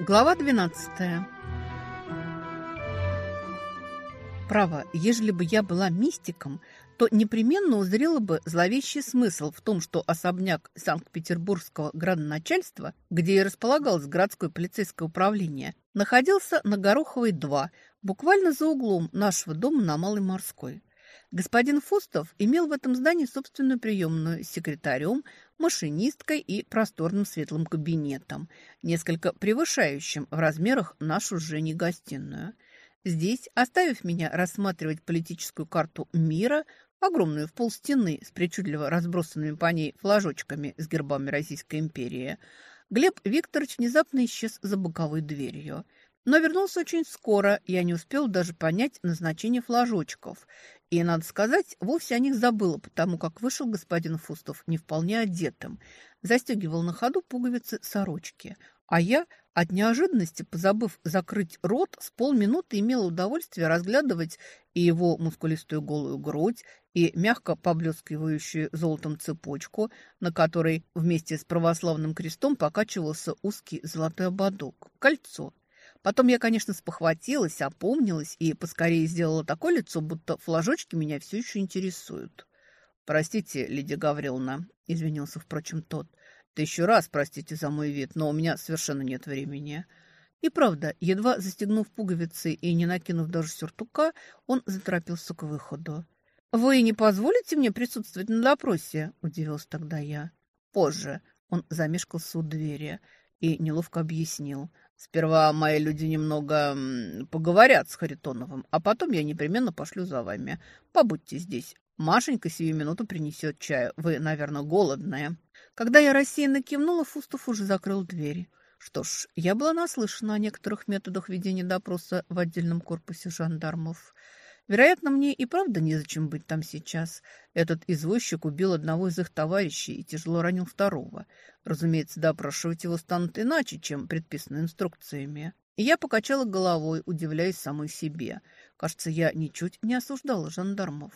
Глава 12. Право, ежели бы я была мистиком, то непременно узрела бы зловещий смысл в том, что особняк Санкт-Петербургского градоначальства, где и располагалось городское полицейское управление, находился на Гороховой 2, буквально за углом нашего дома на Малой Морской. Господин Фустов имел в этом здании собственную приемную с секретарем, машинисткой и просторным светлым кабинетом, несколько превышающим в размерах нашу с Женей гостиную. Здесь, оставив меня рассматривать политическую карту мира, огромную в полстены с причудливо разбросанными по ней флажочками с гербами Российской империи, Глеб Викторович внезапно исчез за боковой дверью. Но вернулся очень скоро, я не успел даже понять назначение флажочков и, надо сказать, вовсе о них забыла, потому как вышел господин Фустов не вполне одетым, застегивал на ходу пуговицы сорочки. А я, от неожиданности, позабыв закрыть рот, с полминуты имела удовольствие разглядывать и его мускулистую голую грудь, и мягко поблескивающую золотом цепочку, на которой вместе с православным крестом покачивался узкий золотой ободок, кольцо. Потом я, конечно, спохватилась, опомнилась и поскорее сделала такое лицо, будто флажочки меня все еще интересуют. «Простите, Лидия Гавриловна», — извинился, впрочем, тот. «Тысячу раз простите за мой вид, но у меня совершенно нет времени». И правда, едва застегнув пуговицы и не накинув даже сюртука, он заторопился к выходу. «Вы не позволите мне присутствовать на допросе?» – удивился тогда я. «Позже». Он замешкался у двери и неловко объяснил. Сперва мои люди немного поговорят с Харитоновым, а потом я непременно пошлю за вами. Побудьте здесь. Машенька сию минуту принесет чаю. Вы, наверное, голодная». Когда я рассеянно кивнула, Фустов уже закрыл дверь. Что ж, я была наслышана о некоторых методах ведения допроса в отдельном корпусе жандармов. Вероятно, мне и правда незачем быть там сейчас. Этот извозчик убил одного из их товарищей и тяжело ранил второго. Разумеется, допрашивать его станут иначе, чем предписано инструкциями. И я покачала головой, удивляясь самой себе. Кажется, я ничуть не осуждала жандармов.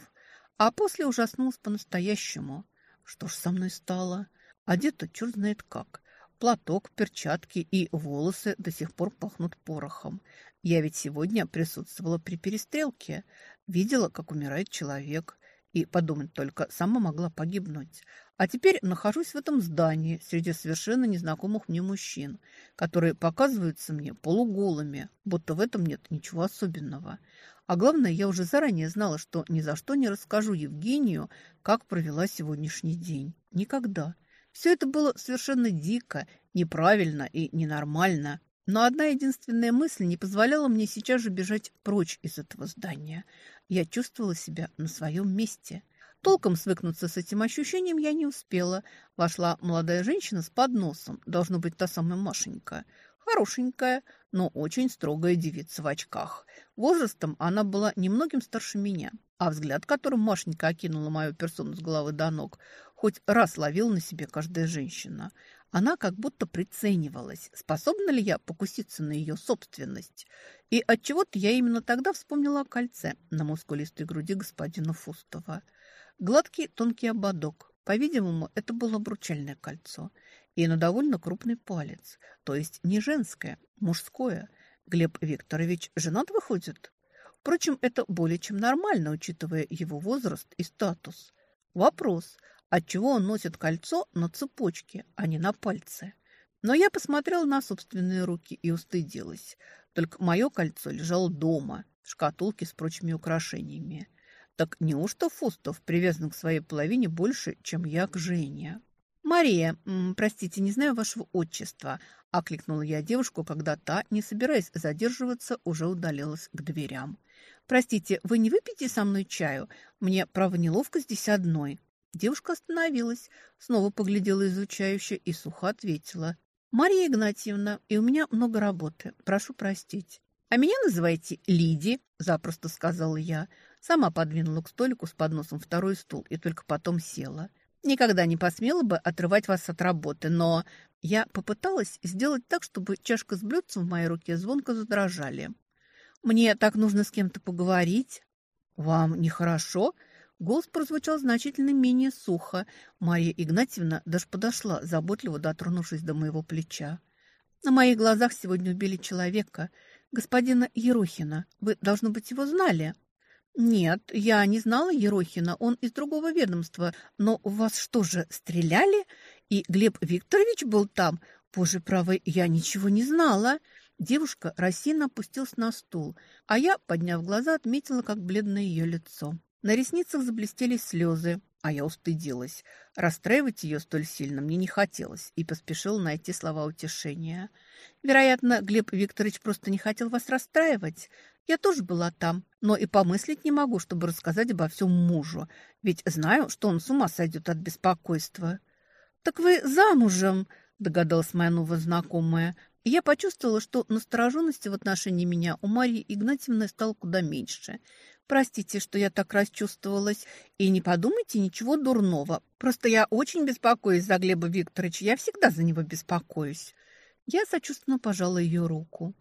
А после ужаснулась по-настоящему. Что ж со мной стало? Одета черт знает как. Платок, перчатки и волосы до сих пор пахнут порохом. Я ведь сегодня присутствовала при перестрелке, видела, как умирает человек, и подумать только, сама могла погибнуть. А теперь нахожусь в этом здании среди совершенно незнакомых мне мужчин, которые показываются мне полуголыми, будто в этом нет ничего особенного. А главное, я уже заранее знала, что ни за что не расскажу Евгению, как провела сегодняшний день. Никогда. Все это было совершенно дико, неправильно и ненормально. Но одна единственная мысль не позволяла мне сейчас же бежать прочь из этого здания. Я чувствовала себя на своем месте. Толком свыкнуться с этим ощущением я не успела. Вошла молодая женщина с подносом, должно быть та самая Машенька. Хорошенькая, но очень строгая девица в очках. Возрастом она была немногим старше меня, а взгляд, которым Машенька окинула мою персону с головы до ног, хоть раз ловила на себе каждая женщина. Она как будто приценивалась, способна ли я покуситься на ее собственность. И отчего-то я именно тогда вспомнила о кольце на мускулистой груди господина Фустова. Гладкий тонкий ободок. По-видимому, это было обручальное кольцо. И на довольно крупный палец. То есть не женское, мужское. Глеб Викторович женат выходит? Впрочем, это более чем нормально, учитывая его возраст и статус. Вопрос, отчего он носит кольцо на цепочке, а не на пальце? Но я посмотрела на собственные руки и устыдилась. Только мое кольцо лежало дома, в шкатулке с прочими украшениями. Так неужто Фустов привязан к своей половине больше, чем я к Жене? «Мария, простите, не знаю вашего отчества», – окликнула я девушку, когда та, не собираясь задерживаться, уже удалилась к дверям. «Простите, вы не выпьете со мной чаю? Мне, право, неловко здесь одной». Девушка остановилась, снова поглядела изучающе и сухо ответила. «Мария Игнатьевна, и у меня много работы. Прошу простить». «А меня называйте Лиди», – запросто сказала я. Сама подвинула к столику с подносом второй стул и только потом села. «Никогда не посмела бы отрывать вас от работы, но...» Я попыталась сделать так, чтобы чашка с блюдцем в моей руке звонко задрожали. «Мне так нужно с кем-то поговорить». «Вам нехорошо?» Голос прозвучал значительно менее сухо. Мария Игнатьевна даже подошла, заботливо дотронувшись до моего плеча. На моих глазах сегодня убили человека, господина Ерохина. Вы, должно быть, его знали?» «Нет, я не знала Ерохина, он из другого ведомства. Но у вас что же, стреляли? И Глеб Викторович был там? Боже правый, я ничего не знала!» Девушка рассеянно опустилась на стул, а я, подняв глаза, отметила, как бледное ее лицо. На ресницах заблестели слезы, а я устыдилась. Расстраивать ее столь сильно мне не хотелось и поспешила найти слова утешения. Вероятно, Глеб Викторович просто не хотел вас расстраивать. Я тоже была там, но и помыслить не могу, чтобы рассказать обо всем мужу, ведь знаю, что он с ума сойдет от беспокойства. «Так вы замужем?» – догадалась моя новая знакомая. И я почувствовала, что настороженности в отношении меня у Марьи Игнатьевны стало куда меньше. Простите, что я так расчувствовалась. И не подумайте ничего дурного. Просто я очень беспокоюсь за Глеба Викторовича. Я всегда за него беспокоюсь. Я сочувственно пожала ее руку.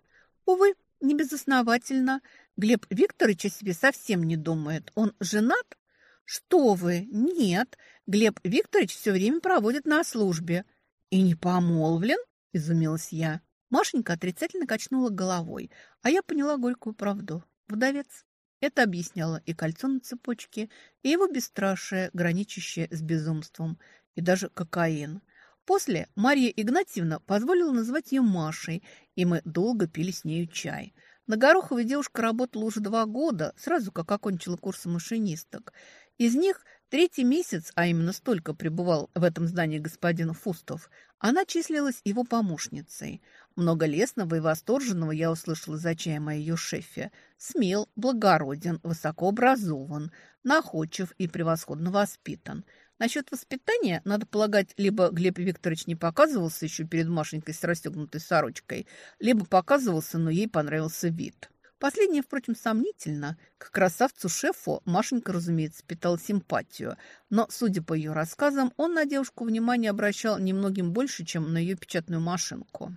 Увы, не безосновательно. Глеб Викторович о себе совсем не думает. Он женат? Что вы? Нет. Глеб Викторович все время проводит на службе. И не помолвлен? Изумилась я. Машенька отрицательно качнула головой, а я поняла горькую правду. Вдовец. Это объясняло и кольцо на цепочке, и его бесстрашие, граничащее с безумством, и даже кокаин – После Марья Игнатьевна позволила называть ее Машей, и мы долго пили с нею чай. На Гороховой девушка работала уже два года, сразу как окончила курсы машинисток. Из них третий месяц, а именно столько пребывал в этом здании господин Фустов, она числилась его помощницей. Много лесного и восторженного я услышала за чаем о ее шефе. Смел, благороден, высокообразован, находчив и превосходно воспитан – Насчет воспитания, надо полагать, либо Глеб Викторович не показывался еще перед Машенькой с расстегнутой сорочкой, либо показывался, но ей понравился вид. Последнее, впрочем, сомнительно. К красавцу-шефу Машенька, разумеется, питал симпатию, но, судя по ее рассказам, он на девушку внимание обращал немногим больше, чем на ее печатную машинку.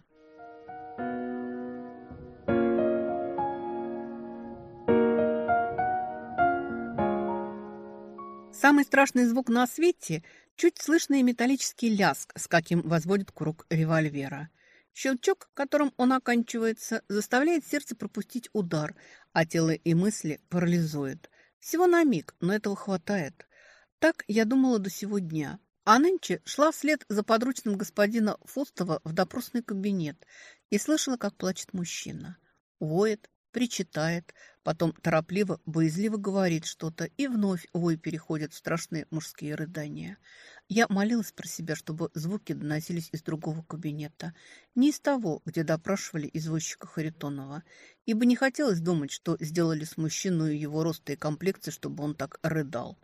Самый страшный звук на свете – чуть слышный металлический ляск, с каким возводит курок револьвера. Щелчок, которым он оканчивается, заставляет сердце пропустить удар, а тело и мысли парализует. Всего на миг, но этого хватает. Так я думала до сего дня. А нынче шла вслед за подручным господина Фустова в допросный кабинет и слышала, как плачет мужчина. Воет, причитает, потом торопливо, боязливо говорит что-то, и вновь вой переходит в страшные мужские рыдания. Я молилась про себя, чтобы звуки доносились из другого кабинета, не из того, где допрашивали извозчика Харитонова, ибо не хотелось думать, что сделали с мужчиной его роста и комплекции, чтобы он так рыдал.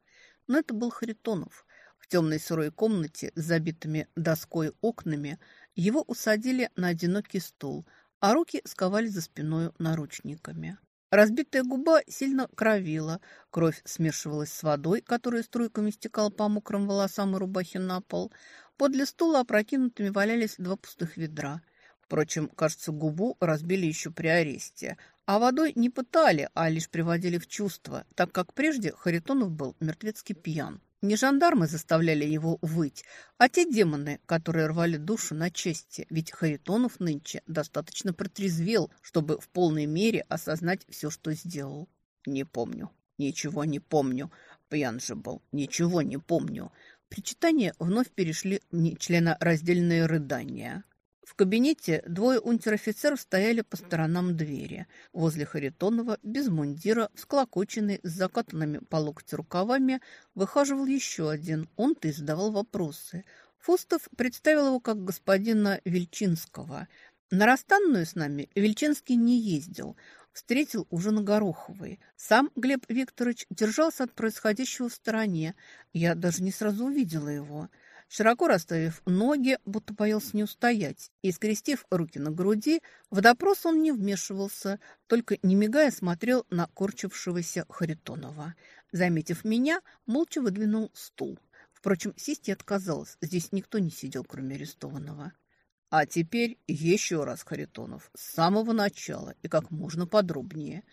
Но это был Харитонов. В темной сырой комнате с забитыми доской окнами его усадили на одинокий стул – а руки сковали за спиной наручниками. Разбитая губа сильно кровила, кровь смешивалась с водой, которая струйками стекала по мокрым волосам и рубахе на пол. Подле стула опрокинутыми валялись два пустых ведра. Впрочем, кажется, губу разбили еще при аресте, а водой не пытали, а лишь приводили в чувство, так как прежде Харитонов был мертвецки пьян. Не жандармы заставляли его выть, а те демоны, которые рвали душу на части, ведь Харитонов нынче достаточно протрезвел, чтобы в полной мере осознать все, что сделал. Не помню, ничего не помню. Пьян же был, ничего не помню. Причитания вновь перешли в нечленораздельные рыдания. В кабинете двое унтер-офицеров стояли по сторонам двери. Возле Харитонова, без мундира, всклокоченный, с закатанными по локти рукавами, выхаживал еще один. Он-то задавал вопросы. Фустов представил его как господина Вельчинского. На расстанную с нами Вельчинский не ездил. Встретил уже на Гороховой. Сам Глеб Викторович держался от происходящего в стороне. Я даже не сразу увидела его широко расставив ноги, будто боялся не устоять, и, скрестив руки на груди, в допрос он не вмешивался, только, не мигая, смотрел на корчившегося Харитонова. Заметив меня, молча выдвинул стул. Впрочем, сесть я отказалась, здесь никто не сидел, кроме арестованного. А теперь еще раз, Харитонов, с самого начала и как можно подробнее.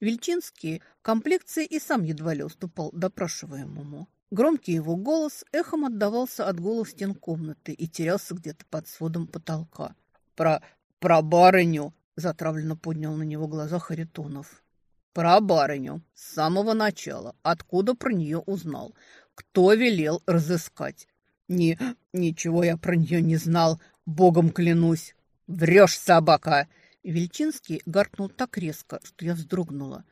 Вельчинский комплекции и сам едва ли уступал допрашиваемому. Громкий его голос эхом отдавался от голов стен комнаты и терялся где-то под сводом потолка. Про про барыню!» – затравленно поднял на него глаза Харитонов. «Про барыню. С самого начала. Откуда про нее узнал? Кто велел разыскать? Ни, ничего я про нее не знал. Богом клянусь. Врешь, собака!» Вельчинский гаркнул так резко, что я вздрогнула.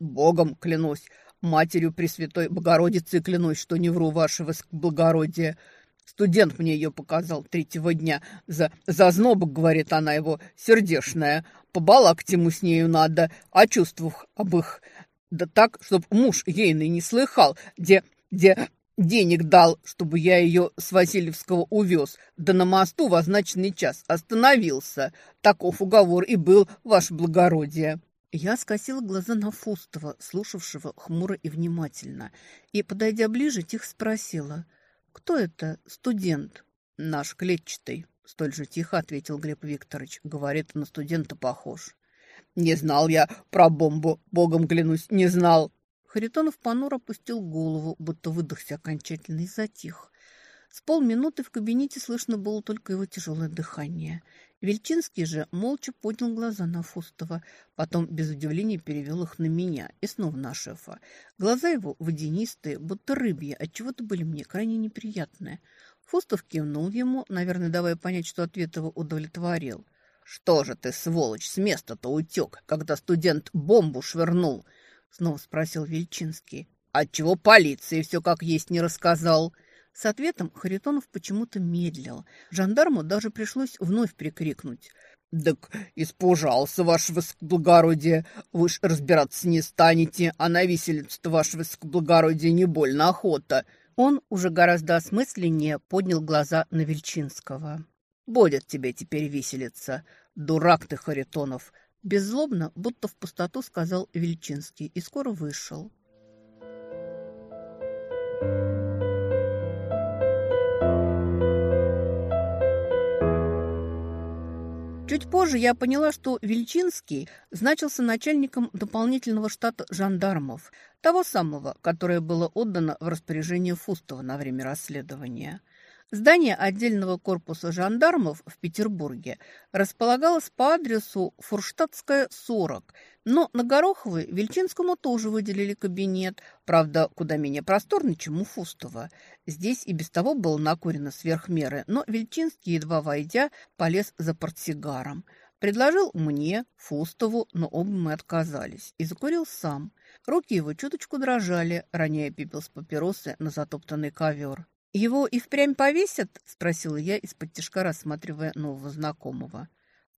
«Богом клянусь, матерью Пресвятой Богородицы клянусь, что не вру, ваше благородие. Студент мне ее показал третьего дня. За, за знобок, говорит она его, сердешная. Побалакать ему с нею надо, о чувствах об их. Да так, чтоб муж ейный не слыхал, где, где денег дал, чтобы я ее с Васильевского увез, да на мосту в означенный час остановился. Таков уговор и был, ваше благородие». Я скосила глаза на Фустова, слушавшего хмуро и внимательно, и, подойдя ближе, тихо спросила, «Кто это студент?» «Наш клетчатый», — столь же тихо ответил Глеб Викторович. «Говорит, на студента похож». «Не знал я про бомбу, богом клянусь, не знал», Харитонов понуро опустил голову, будто выдохся окончательно и затих. С полминуты в кабинете слышно было только его тяжелое дыхание. Вельчинский же молча поднял глаза на Фустова, потом без удивления перевел их на меня и снова на шефа. Глаза его водянистые, будто рыбьи, отчего-то были мне крайне неприятные. Фустов кивнул ему, наверное, давая понять, что ответ его удовлетворил. «Что же ты, сволочь, с места-то утек, когда студент бомбу швырнул?» Снова спросил Вельчинский. Отчего полиции все как есть не рассказал? С ответом Харитонов почему-то медлил. Жандарму даже пришлось вновь прикрикнуть. «Так испужался, ваше высокоблагородие. Вы ж разбираться не станете, а на виселицу-то, ваше высокоблагородие, не больно охота». Он уже гораздо осмысленнее поднял глаза на Вельчинского. «Будет тебе теперь виселица. Дурак ты, Харитонов. Беззлобно, будто в пустоту сказал Вельчинский и скоро вышел. Чуть позже я поняла, что Вельчинский значился начальником дополнительного штата жандармов, того самого, которое было отдано в распоряжение Фустова на время расследования. Здание отдельного корпуса жандармов в Петербурге располагалось по адресу Фурштадтская, 40, но на Гороховой Вельчинскому тоже выделили кабинет, правда, куда менее просторный, чем у Фустова. Здесь и без того было накурено сверх меры, но Вельчинский, едва войдя, полез за портсигаром. Предложил мне, Фустову, но оба мы отказались, и закурил сам. Руки его чуточку дрожали, роняя пепел с папиросы на затоптанный ковер. «Его и впрямь повесят?» – спросила я, из-под тяжка рассматривая нового знакомого.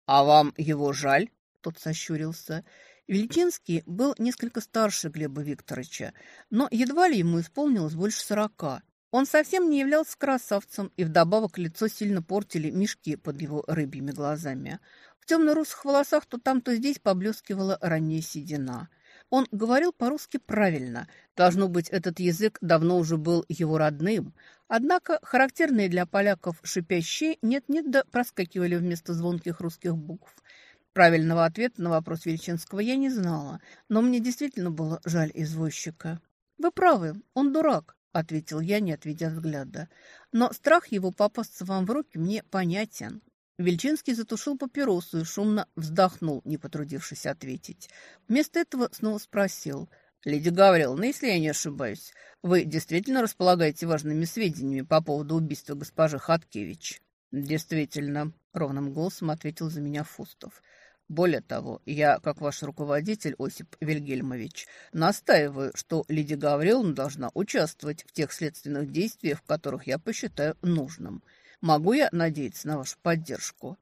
«А вам его жаль?» – тот сощурился. Величинский был несколько старше Глеба Викторовича, но едва ли ему исполнилось больше сорока. Он совсем не являлся красавцем, и вдобавок лицо сильно портили мешки под его рыбьими глазами. В темно-русых волосах то там, то здесь поблескивала ранняя седина – он говорил по-русски правильно. Должно быть, этот язык давно уже был его родным. Однако характерные для поляков шипящие нет-нет да проскакивали вместо звонких русских букв. Правильного ответа на вопрос Величинского я не знала, но мне действительно было жаль извозчика. «Вы правы, он дурак», — ответил я, не отведя взгляда. «Но страх его попасться вам в руки мне понятен. Вельчинский затушил папиросу и шумно вздохнул, не потрудившись ответить. Вместо этого снова спросил. «Леди Гавриловна, если я не ошибаюсь, вы действительно располагаете важными сведениями по поводу убийства госпожи Хаткевич?» «Действительно», — ровным голосом ответил за меня Фустов. «Более того, я, как ваш руководитель, Осип Вильгельмович, настаиваю, что леди Гавриловна должна участвовать в тех следственных действиях, в которых я посчитаю нужным». Могу я надеяться на вашу поддержку?»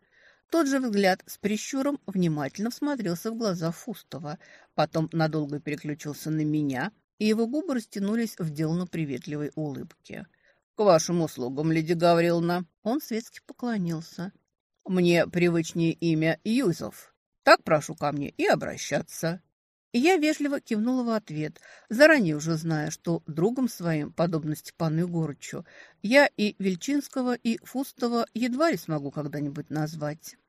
Тот же взгляд с прищуром внимательно всмотрелся в глаза Фустова, потом надолго переключился на меня, и его губы растянулись в деланно приветливой улыбке. «К вашим услугам, леди Гавриловна!» Он светски поклонился. «Мне привычнее имя Юзов. Так прошу ко мне и обращаться». Я вежливо кивнула в ответ, заранее уже зная, что другом своим, подобно Степану Егорычу, я и Вельчинского, и Фустова едва ли смогу когда-нибудь назвать.